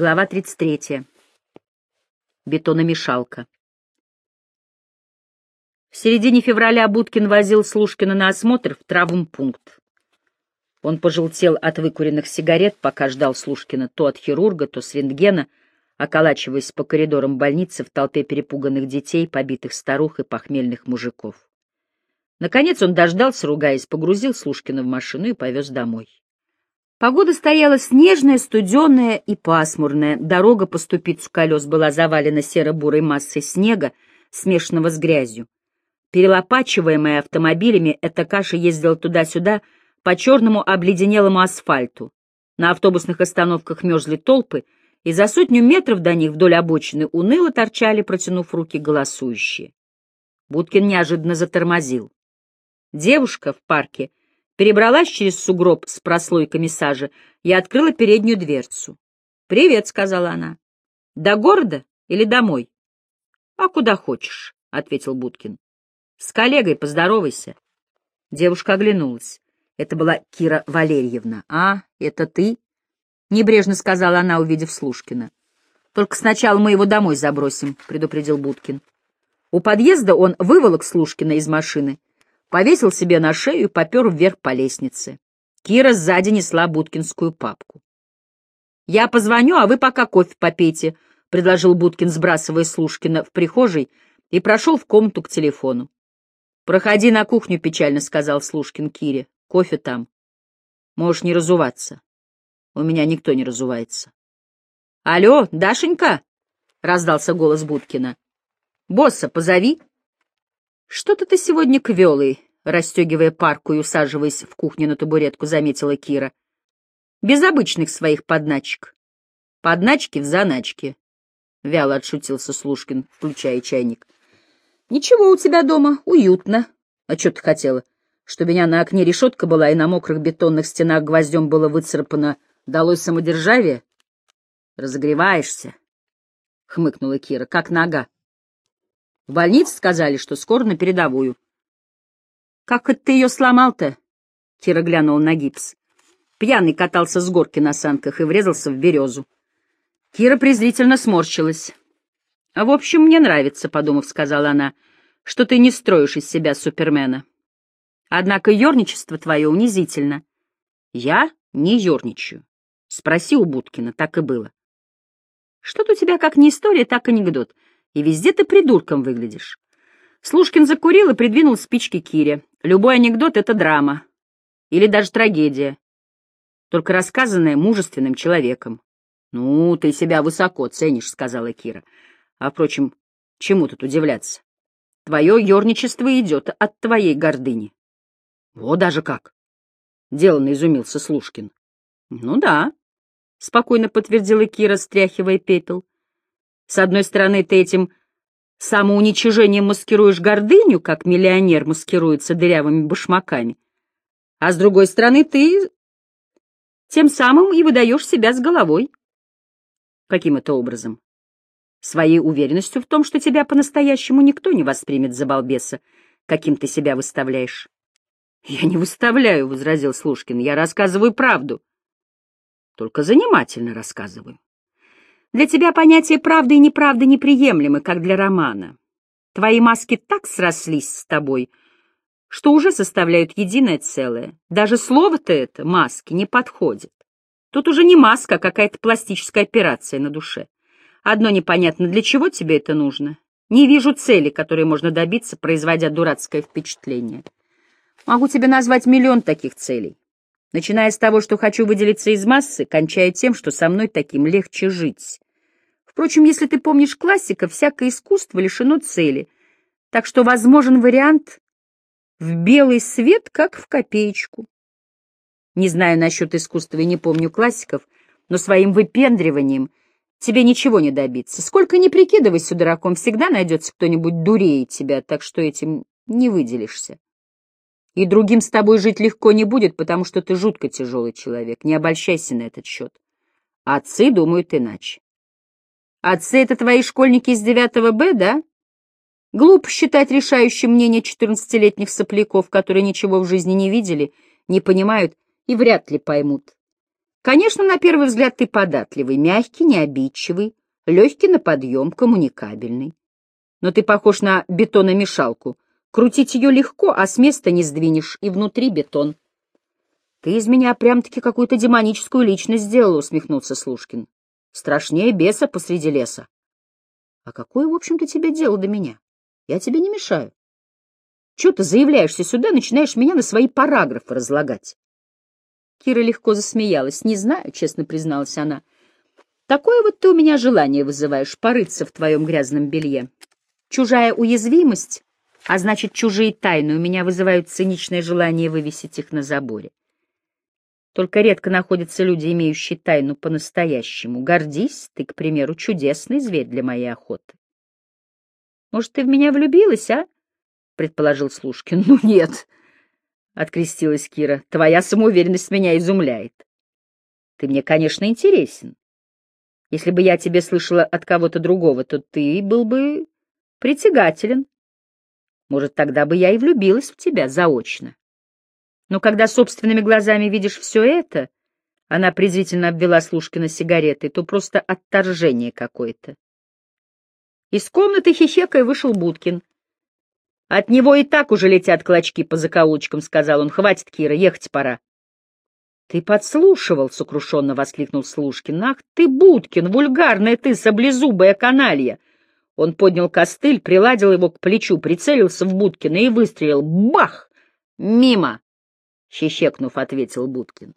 Глава 33. Бетономешалка. В середине февраля Будкин возил Слушкина на осмотр в травмпункт. Он пожелтел от выкуренных сигарет, пока ждал Слушкина то от хирурга, то с рентгена, околачиваясь по коридорам больницы в толпе перепуганных детей, побитых старух и похмельных мужиков. Наконец он дождался, ругаясь, погрузил Слушкина в машину и повез домой. Погода стояла снежная, студеная и пасмурная. Дорога по ступицу колес была завалена серо-бурой массой снега, смешанного с грязью. Перелопачиваемая автомобилями, эта каша ездила туда-сюда по черному обледенелому асфальту. На автобусных остановках мерзли толпы, и за сотню метров до них вдоль обочины уныло торчали, протянув руки, голосующие. Будкин неожиданно затормозил. Девушка в парке перебралась через сугроб с прослойками сажи и открыла переднюю дверцу. «Привет», — сказала она. «До города или домой?» «А куда хочешь», — ответил Будкин. «С коллегой поздоровайся». Девушка оглянулась. Это была Кира Валерьевна. «А, это ты?» — небрежно сказала она, увидев Слушкина. «Только сначала мы его домой забросим», — предупредил Будкин. У подъезда он выволок Слушкина из машины повесил себе на шею и попер вверх по лестнице. Кира сзади несла Будкинскую папку. «Я позвоню, а вы пока кофе попейте», — предложил Будкин, сбрасывая Слушкина в прихожей, и прошел в комнату к телефону. «Проходи на кухню», — печально сказал Слушкин Кире. «Кофе там. Можешь не разуваться. У меня никто не разувается». «Алло, Дашенька?» — раздался голос Будкина. «Босса позови». «Что-то ты сегодня квелый», — расстегивая парку и усаживаясь в кухне на табуретку, заметила Кира. «Без обычных своих подначек». «Подначки в заначке», — вяло отшутился Слушкин, включая чайник. «Ничего у тебя дома, уютно. А что ты хотела? Что меня на окне решетка была и на мокрых бетонных стенах гвоздем было выцарапано «Долой самодержавие»?» «Разогреваешься», — хмыкнула Кира, — «как нога». В больнице сказали, что скоро на передовую. — Как это ты ее сломал-то? — Кира глянула на гипс. Пьяный катался с горки на санках и врезался в березу. Кира презрительно сморщилась. — В общем, мне нравится, — подумав, сказала она, — что ты не строишь из себя супермена. Однако ерничество твое унизительно. Я не ерничаю. Спроси у Будкина, так и было. Что-то у тебя как не история, так анекдот — и везде ты придурком выглядишь. Слушкин закурил и придвинул спички Кире. Любой анекдот — это драма. Или даже трагедия. Только рассказанная мужественным человеком. «Ну, ты себя высоко ценишь», — сказала Кира. «А, впрочем, чему тут удивляться? Твое ерничество идет от твоей гордыни». «Вот даже как!» — деланно изумился Слушкин. «Ну да», — спокойно подтвердила Кира, стряхивая пепел. С одной стороны, ты этим самоуничижением маскируешь гордыню, как миллионер маскируется дырявыми башмаками, а с другой стороны, ты тем самым и выдаешь себя с головой. Каким это образом? Своей уверенностью в том, что тебя по-настоящему никто не воспримет за балбеса, каким ты себя выставляешь. — Я не выставляю, — возразил Слушкин, — я рассказываю правду. Только занимательно рассказываю. Для тебя понятия правды и неправды неприемлемы, как для романа. Твои маски так срослись с тобой, что уже составляют единое целое. Даже слово-то это, маски, не подходит. Тут уже не маска, а какая-то пластическая операция на душе. Одно непонятно, для чего тебе это нужно. Не вижу цели, которой можно добиться, производя дурацкое впечатление. Могу тебе назвать миллион таких целей. Начиная с того, что хочу выделиться из массы, кончая тем, что со мной таким легче жить. Впрочем, если ты помнишь классика, всякое искусство лишено цели, так что возможен вариант в белый свет, как в копеечку. Не знаю насчет искусства и не помню классиков, но своим выпендриванием тебе ничего не добиться. Сколько ни прикидывайся дураком, всегда найдется кто-нибудь дурее тебя, так что этим не выделишься. И другим с тобой жить легко не будет, потому что ты жутко тяжелый человек. Не обольщайся на этот счет. Отцы думают иначе. Отцы — это твои школьники из 9 Б, да? Глупо считать решающим мнение четырнадцатилетних сопляков, которые ничего в жизни не видели, не понимают и вряд ли поймут. Конечно, на первый взгляд ты податливый, мягкий, необидчивый, легкий на подъем, коммуникабельный. Но ты похож на бетономешалку. Крутить ее легко, а с места не сдвинешь, и внутри бетон. Ты из меня прям-таки какую-то демоническую личность сделал, усмехнулся Слушкин. Страшнее беса посреди леса. А какое, в общем-то, тебе дело до меня? Я тебе не мешаю. Чего ты заявляешься сюда, начинаешь меня на свои параграфы разлагать? Кира легко засмеялась. Не знаю, честно призналась она. Такое вот ты у меня желание вызываешь, порыться в твоем грязном белье. Чужая уязвимость, а значит, чужие тайны у меня вызывают циничное желание вывесить их на заборе. Только редко находятся люди, имеющие тайну по-настоящему. Гордись, ты, к примеру, чудесный зверь для моей охоты. Может, ты в меня влюбилась, а? — предположил Слушкин. — Ну нет, — открестилась Кира, — твоя самоуверенность меня изумляет. Ты мне, конечно, интересен. Если бы я тебе слышала от кого-то другого, то ты был бы притягателен. Может, тогда бы я и влюбилась в тебя заочно. Но когда собственными глазами видишь все это, она презрительно обвела Слушкина сигаретой, то просто отторжение какое-то. Из комнаты хихекая вышел Будкин. «От него и так уже летят клочки по закоулочкам», — сказал он. «Хватит, Кира, ехать пора». «Ты подслушивал!» — сокрушенно воскликнул Слушкин. «Ах ты, Будкин, вульгарная ты, саблезубая каналья!» Он поднял костыль, приладил его к плечу, прицелился в Будкина и выстрелил. «Бах! Мимо!» — щещекнув, ответил Будкин.